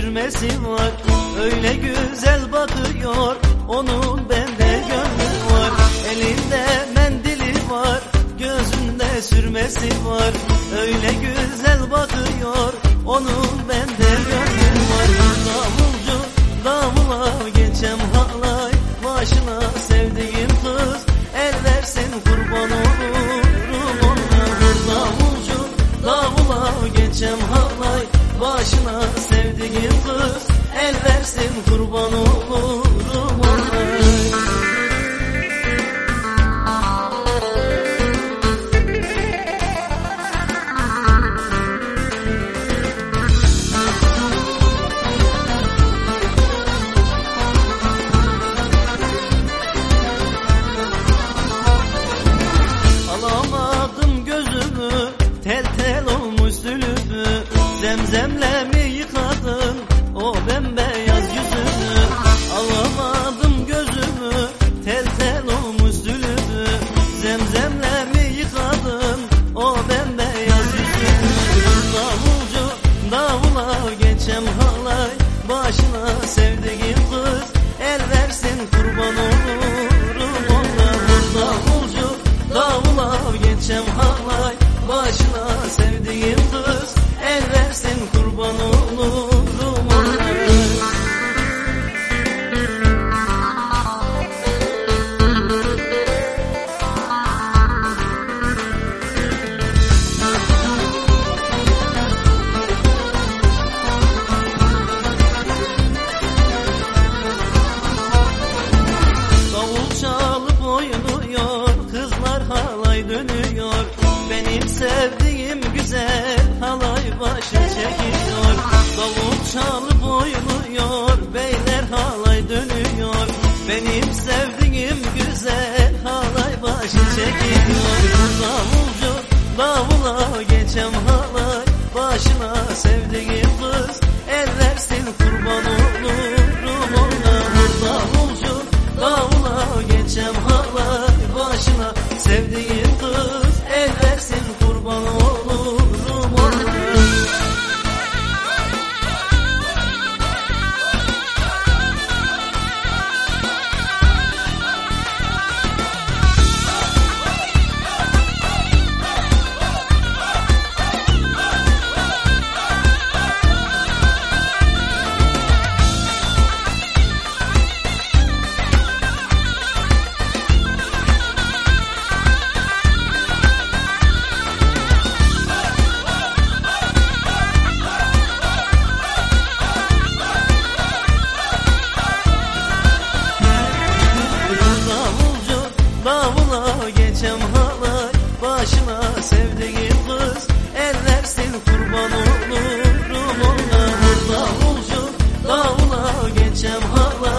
sürmesi var. Öyle güzel bakıyor. Onun bende gönlü var. Elinde mendili var. Gözünde sürmesi var. Öyle güzel bakıyor. Onun bende gönlü var. Davulcu davula geçem halay. Başına sevdiğim kız. El versin kurban olurum ona. Davulcu davula geçem halay. Başına sevdiğim kız El versin kurban olurum Başına sevdiğim kız. El versin kurban sevdiğim güzel Halay başı çekiyor. Davul çalıp oynuyor Beyler halay dönüyor. Benim sevdiğim güzel Halay başı çekiyor. Davulcu davula geçem Başına sevdiğim kız. El versin kurban olurum ona. Davulcu davula geçem halay